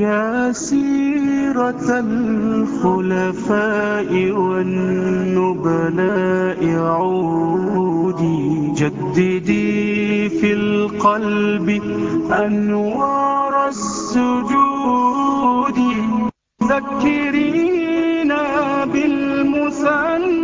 يا سيرة الخلفاء والنبلاء عودي جددي في القلب أنوار السجود ذكرينا بالمثنى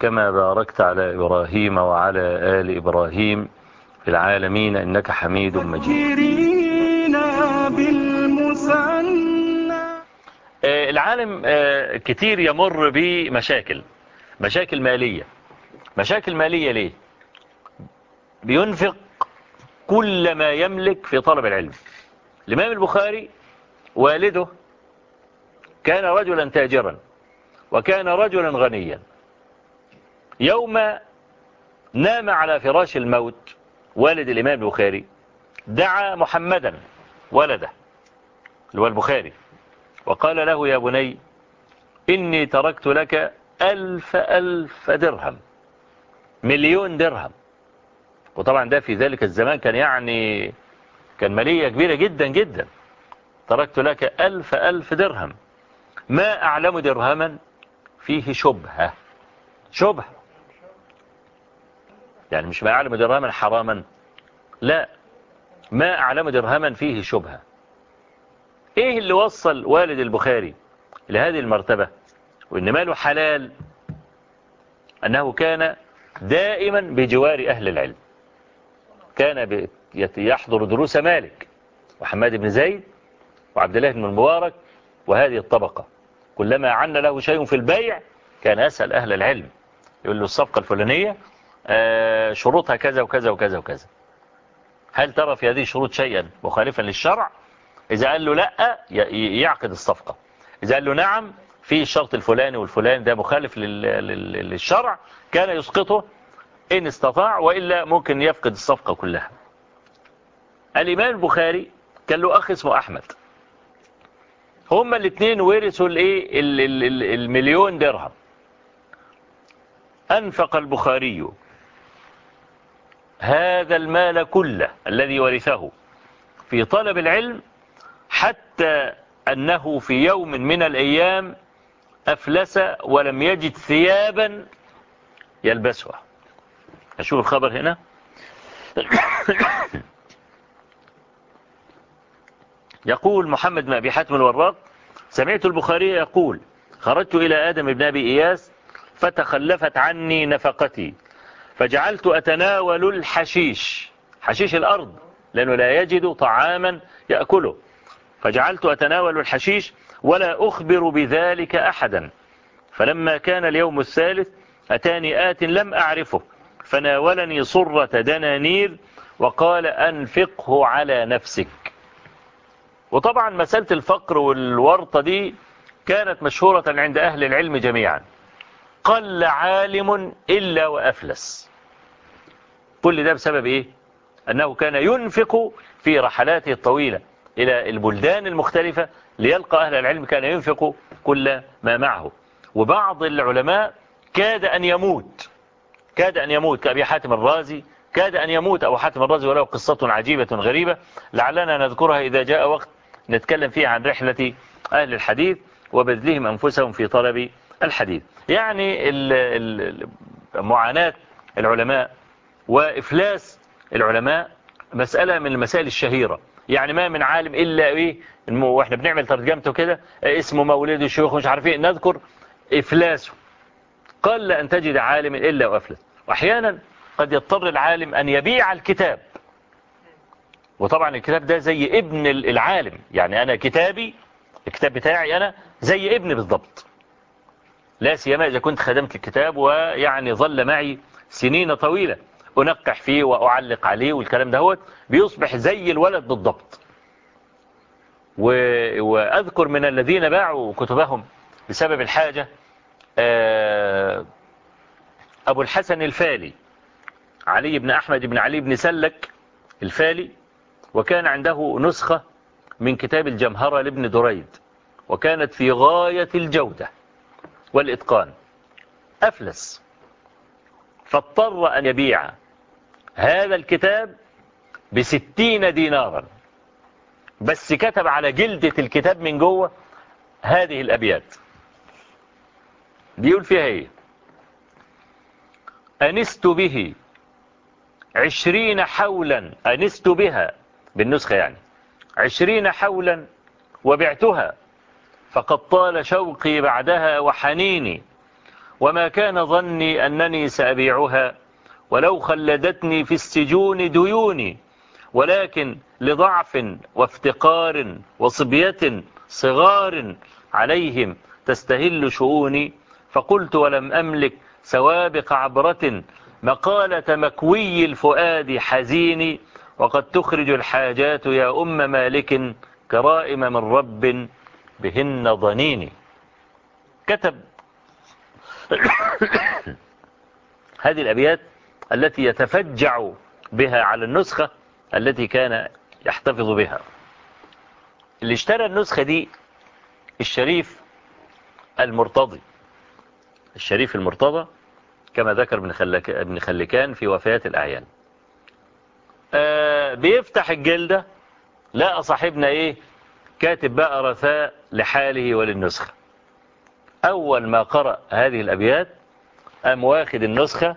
كما باركت على إبراهيم وعلى آل إبراهيم في العالمين إنك حميد مجيد. آه، العالم آه، كتير يمر بمشاكل مشاكل مالية. مشاكل مالية ليه؟ بينفق كل ما يملك في طلب العلم. الإمام البخاري والده كان رجلا تاجرا وكان رجلا غنيا. يوم نام على فراش الموت والد الإمام البخاري دعا محمدا ولده اللي هو البخاري وقال له يا بني إني تركت لك ألف ألف درهم مليون درهم. وطبعا ده في ذلك الزمان كان يعني كان مالية كبيرة جدا جدا. تركت لك ألف ألف درهم ما أعلم درهما فيه شبهة شبهة. يعني مش ما أعلم درهما حراما لا ما أعلم درهما فيه شبهة. إيه اللي وصل والد البخاري لهذه المرتبة؟ وإن ماله حلال أنه كان دائما بجوار أهل العلم. كان يحضر دروس مالك وحماد بن زيد وعبد الله بن المبارك وهذه الطبقة. كلما عن له شيء في البيع كان أسأل أهل العلم. يقول له الصفقة الفلانية آه، شروطها كذا وكذا وكذا وكذا. هل ترى في هذه الشروط شيئا مخالفا للشرع؟ إذا قال له لا يعقد الصفقة. إذا قال له نعم في الشرط الفلاني والفلاني ده مخالف للشرع كان يسقطه إن استطاع وإلا ممكن يفقد الصفقة كلها. الإمام البخاري كان له أخ اسمه أحمد. هما الاثنين ورثوا المليون درهم. أنفق البخاري هذا المال كله الذي ورثه في طلب العلم حتى أنه في يوم من الأيام أفلس ولم يجد ثيابا يلبسها. أشوف الخبر هنا. يقول محمد بن أبي حاتم الوراق سمعت البخاري يقول خرجت إلى آدم بن أبي إياس فتخلفت عني نفقتي. فجعلت أتناول الحشيش حشيش الأرض لأنه لا يجد طعاما يأكله. فجعلت أتناول الحشيش ولا أخبر بذلك أحدا. فلما كان اليوم الثالث أتاني آت لم أعرفه. فناولني صرة دنانير وقال أنفقه على نفسك. وطبعا مسألة الفقر والورطة دي كانت مشهورة عند أهل العلم جميعا. قل عالم إلا وأفلس. كل ده بسبب إيه؟ أنه كان ينفق في رحلاته الطويلة إلى البلدان المختلفة ليلقى أهل العلم كان ينفق كل ما معه. وبعض العلماء كاد أن يموت. كاد أن يموت كأبي حاتم الرازي. كاد أن يموت أبو حاتم الرازي وله قصة عجيبة غريبة. لعلنا نذكرها إذا جاء وقت نتكلم فيه عن رحلة أهل الحديث وبذلهم أنفسهم في طلب الحديث. يعني معاناة العلماء وإفلاس العلماء مسألة من المسائل الشهيرة. يعني ما من عالم إلا إيه؟ وإحنا بنعمل ترجمته كده اسمه مولده شيوخ مش عارفين إيه. نذكر إفلاسه قال ان تجد عالم إلا وأفلس وأحيانا قد يضطر العالم أن يبيع الكتاب. وطبعا الكتاب ده زي ابن العالم. يعني أنا كتابي الكتاب بتاعي أنا زي ابن بالضبط. لا سيما إذا كنت خدمت الكتاب ويعني ظل معي سنين طويلة. انقح فيه واعلق عليه والكلام دهوت بيصبح زي الولد بالضبط. واذكر من الذين باعوا كتبهم بسبب الحاجة آه، أبو الحسن الفالي علي بن أحمد بن علي بن سلك الفالي وكان عنده نسخة من كتاب الجمهرة لابن دريد وكانت في غاية الجودة والإتقان. أفلس. فاضطر أن يبيع. هذا الكتاب بستين دينارا. بس كتب على جلدة الكتاب من جوه هذه الأبيات. بيقول فيها إيه؟ أنست به عشرين حولا. أنست بها بالنسخة يعني. عشرين حولا وبعتها. فقد طال شوقي بعدها وحنيني. وما كان ظني أنني سأبيعها ولو خلدتني في السجون ديوني ولكن لضعف وافتقار وصبية صغار عليهم تستهل شؤوني فقلت ولم أملك سوابق عبرة مقالة مكوي الفؤاد حزيني وقد تخرج الحاجات يا أم مالك كرائم من رب بهن ضنيني كتب هذه الأبيات التي يتفجع بها على النسخة التي كان يحتفظ بها. اللي اشترى النسخة دي الشريف المرتضي. الشريف المرتضى كما ذكر ابن خلكان في وفيات الأعيان. آه، بيفتح الجلدة لقى صاحبنا إيه؟ كاتب بقى رثاء لحاله وللنسخة. أول ما قرأ هذه الأبيات أم واخد النسخة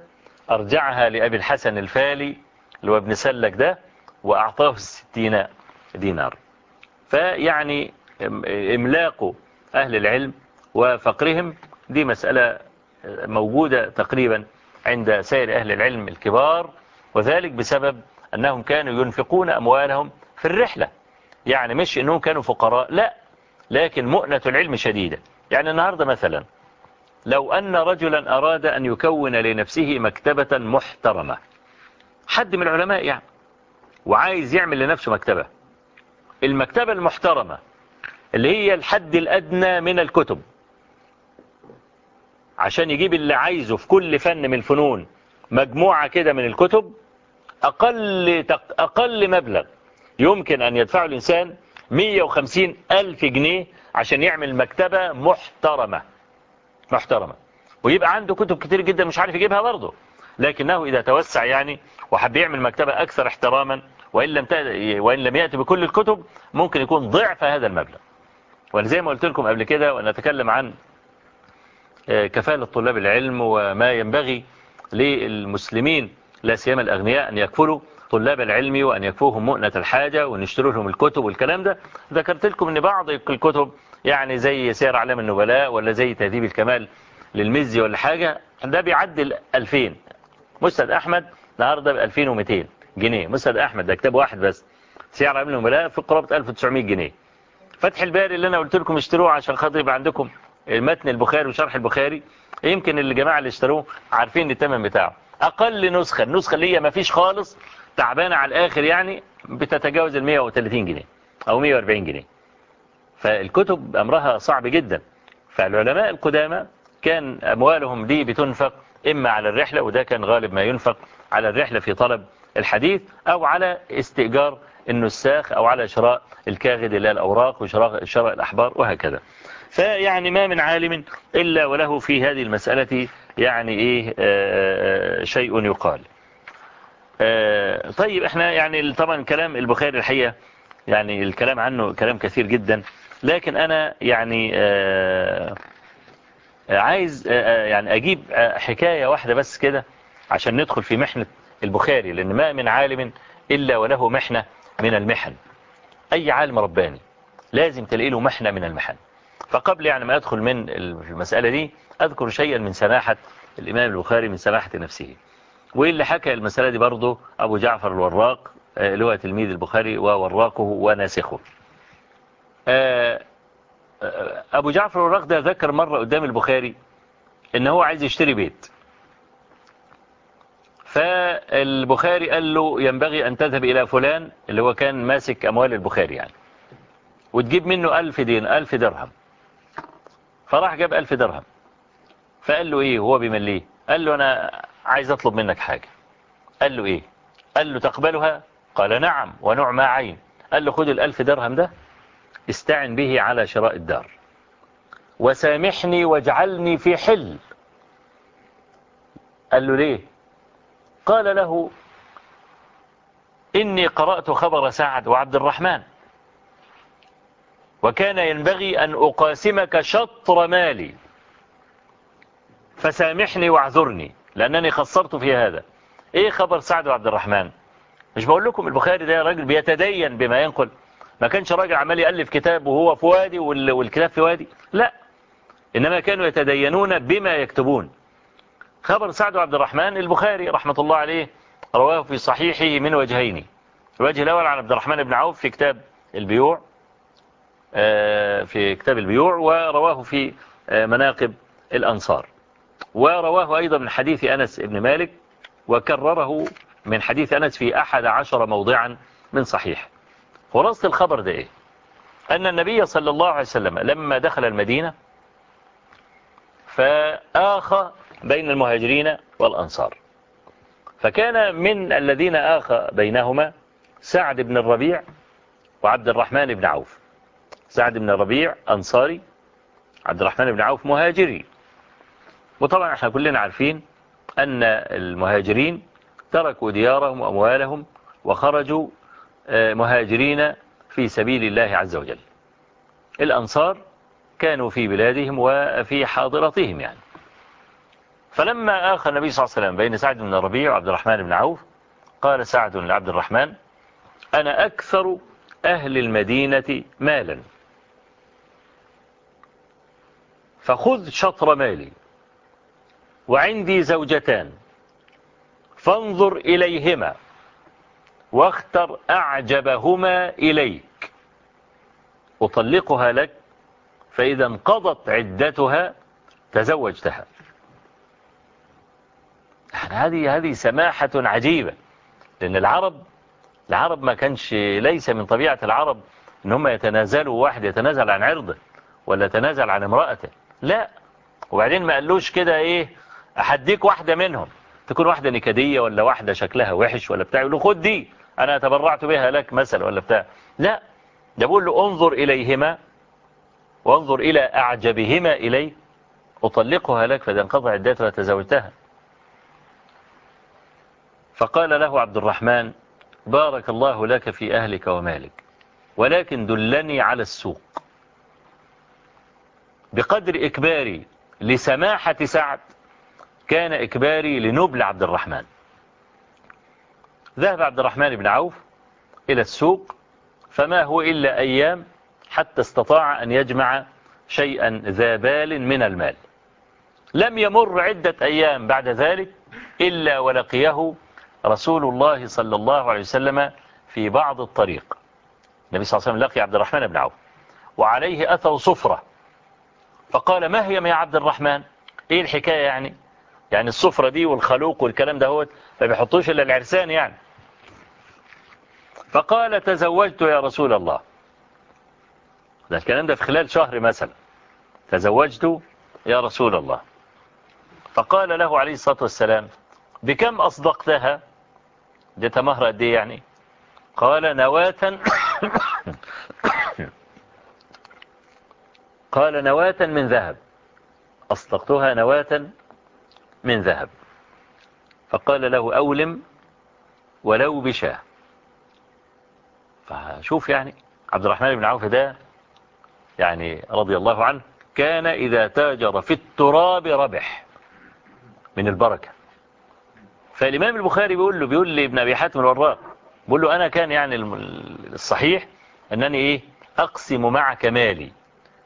أرجعها لأبي الحسن الفالي اللي هو ابن سلك ده وأعطاه ستين دينار. فيعني إملاق أهل العلم وفقرهم دي مسألة موجودة تقريبا عند سائر أهل العلم الكبار وذلك بسبب أنهم كانوا ينفقون أموالهم في الرحلة. يعني مش أنهم كانوا فقراء لا لكن مؤنة العلم شديدة. يعني النهاردة مثلا لو أن رجلا أراد أن يكون لنفسه مكتبة محترمة حد من العلماء يعني وعايز يعمل لنفسه مكتبة. المكتبة المحترمة اللي هي الحد الأدنى من الكتب عشان يجيب اللي عايزه في كل فن من الفنون مجموعة كده من الكتب أقل, أقل مبلغ يمكن أن يدفعه الإنسان 150 ألف جنيه عشان يعمل مكتبة محترمة. محترمة. ويبقى عنده كتب كتير جدا مش عارف يجيبها برضه. لكنه إذا توسع يعني وحب يعمل مكتبة أكثر احتراما وإن لم, وإن لم يأتي بكل الكتب ممكن يكون ضعف هذا المبلغ. وأنا زي ما قلت لكم قبل كده وأنا أتكلم عن آه، كفالة طلاب العلم وما ينبغي للمسلمين لا سيما الأغنياء أن يكفلوا طلاب العلم وأن يكفوهم مؤنة الحاجة ونشتروا لهم الكتب والكلام ده. ذكرت لكم أن بعض الكتب يعني زي سير أعلام النبلاء ولا زي تهذيب الكمال للمزي ولا حاجة ده بيعدل 2000 مستد أحمد النهاردة ب 2200 جنيه. مستد أحمد ده كتاب واحد بس. سير أعلام النبلاء في قرابة 1900 جنيه. فتح الباري اللي أنا قلت لكم اشتروه عشان خاطر يبقى عندكم متن البخاري وشرح البخاري. يمكن الجماعة اللي اشتروه عارفين التمن بتاعه. أقل نسخة. النسخة اللي هي ما فيش خالص تعبانة على الآخر يعني بتتجاوز ال 130 جنيه أو 140 جنيه. فالكتب أمرها صعب جدا. فالعلماء القدامى كان أموالهم دي بتنفق إما على الرحلة وده كان غالب ما ينفق على الرحلة في طلب الحديث أو على استئجار النساخ أو على شراء الكاغد إلى الأوراق وشراء شراء الأحبار وهكذا. فيعني ما من عالم إلا وله في هذه المسألة يعني إيه آه، آه، شيء يقال. آه، طيب إحنا يعني طبعا كلام البخاري الحقيقة يعني الكلام عنه كلام كثير جدا لكن أنا يعني آه، آه، عايز يعني أجيب حكاية واحدة بس كده عشان ندخل في محنة البخاري لأن ما من عالم إلا وله محنة من المحن. أي عالم رباني لازم تلاقي له محنة من المحن. فقبل يعني ما أدخل من المسألة دي أذكر شيئا من سماحة الإمام البخاري من سماحة نفسه. واللي حكى المسألة دي برضه أبو جعفر الوراق آه، اللي هو تلميذ البخاري ووراقه وناسخه. آه، آه، أبو جعفر الوراق ده ذكر مرة قدام البخاري إن هو عايز يشتري بيت. فالبخاري قال له ينبغي أن تذهب إلى فلان اللي هو كان ماسك أموال البخاري يعني. وتجيب منه ألف دين ألف درهم. فراح جاب ألف درهم. فقال له إيه؟ هو بيمليه. قال له أنا عايز اطلب منك حاجة. قال له إيه؟ قال له تقبلها؟ قال نعم ونوع ما عين. قال له خد الألف درهم ده استعن به على شراء الدار. وسامحني واجعلني في حل. قال له ليه؟ قال له إني قرأت خبر سعد وعبد الرحمن. وكان ينبغي أن أقاسمك شطر مالي. فسامحني واعذرني. لأنني خسرت في هذا. إيه خبر سعد وعبد الرحمن؟ مش بقول لكم البخاري ده راجل بيتدين بما ينقل. ما كانش راجل عمال يألف كتاب وهو في وادي والكتاب في وادي. لا. إنما كانوا يتدينون بما يكتبون. خبر سعد وعبد الرحمن البخاري رحمة الله عليه رواه في صحيحه من وجهين. الوجه الأول عن عبد الرحمن بن عوف في كتاب البيوع آه، في كتاب البيوع ورواه في آه، مناقب الأنصار. ورواه أيضا من حديث أنس بن مالك وكرره من حديث أنس في أحد عشر موضعا من صحيح. خلاصة الخبر ده إيه؟ أن النبي صلى الله عليه وسلم لما دخل المدينة فآخى بين المهاجرين والأنصار. فكان من الذين آخى بينهما سعد بن الربيع وعبد الرحمن بن عوف. سعد بن الربيع أنصاري عبد الرحمن بن عوف مهاجري. وطبعا إحنا كلنا عارفين أن المهاجرين تركوا ديارهم وأموالهم وخرجوا آه، مهاجرين في سبيل الله عز وجل. الأنصار كانوا في بلادهم وفي حاضرتهم يعني. فلما آخى النبي صلى الله عليه وسلم بين سعد بن الربيع وعبد الرحمن بن عوف قال سعد لعبد الرحمن أنا أكثر أهل المدينة مالا. فخذ شطر مالي. وعندي زوجتان. فانظر إليهما واختر أعجبهما إليك. أطلقها لك فإذا انقضت عدتها تزوجتها. يعني هذه هذه سماحة عجيبة لأن العرب العرب ما كانش ليس من طبيعة العرب إن هم يتنازلوا واحد يتنازل عن عرضه ولا يتنازل عن امرأته. لا. وبعدين ما قالوش كده إيه؟ أحديك واحدة منهم. تكون واحدة نكدية ولا واحدة شكلها وحش ولا بتاع يقول له خد دي أنا تبرعت بها لك مثلا ولا بتاع. لا ده بقول له انظر إليهما وانظر إلى أعجبهما إلي أطلقها لك فإذا انقضى عدتها تزوجتها. فقال له عبد الرحمن بارك الله لك في أهلك ومالك ولكن دلني على السوق. بقدر إكباري لسماحة سعد كان إكباري لنبل عبد الرحمن. ذهب عبد الرحمن بن عوف إلى السوق فما هو إلا أيام حتى استطاع أن يجمع شيئا ذا بال من المال. لم يمر عدة أيام بعد ذلك إلا ولقيه رسول الله صلى الله عليه وسلم في بعض الطريق. النبي صلى الله عليه وسلم لقي عبد الرحمن بن عوف وعليه أثر صفرة. فقال ما هي يا عبد الرحمن؟ إيه الحكاية يعني؟ يعني السفرة دي والخلوق والكلام ده هو ما بيحطوش إلا العرسان يعني. فقال تزوجت يا رسول الله. ده الكلام ده في خلال شهر مثلا. تزوجت يا رسول الله. فقال له عليه الصلاة والسلام بكم أصدقتها؟ دي مهرة دي يعني. قال نواة قال نواة من ذهب. أصدقتها نواة من ذهب. فقال له أولم ولو بشاه فشوف يعني عبد الرحمن بن عوف ده يعني رضي الله عنه كان إذا تاجر في التراب ربح من البركة. فالإمام البخاري بيقول له بيقول لابن أبي حاتم الوراق بيقول له أنا كان يعني الصحيح أنني إيه؟ أقسم معك مالي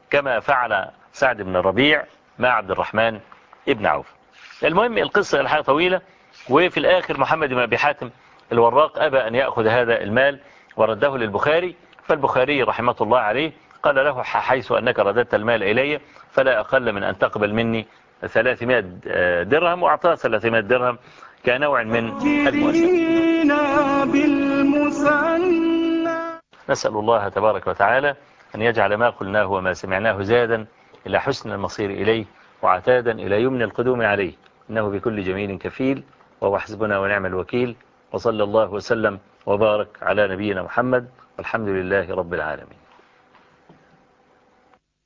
كما فعل سعد بن الربيع مع عبد الرحمن ابن عوف. المهم القصة الحقيقة طويلة وفي الآخر محمد بن أبي حاتم الوراق أبى أن يأخذ هذا المال ورده للبخاري فالبخاري رحمة الله عليه قال له حيث أنك رددت المال إلي فلا أقل من أن تقبل مني 300 درهم وأعطاه 300 درهم كنوع من المواساة نسأل الله تبارك وتعالى أن يجعل ما قلناه وما سمعناه زادا إلى حسن المصير إليه وعتادا إلى يمن القدوم عليه. إنه بكل جميل كفيل وهو حسبنا ونعم الوكيل. وصلى الله وسلم وبارك على نبينا محمد. والحمد لله رب العالمين.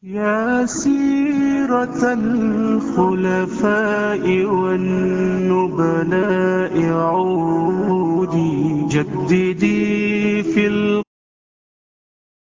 يا سيرة الخلفاء والنبلاء عودي جددي في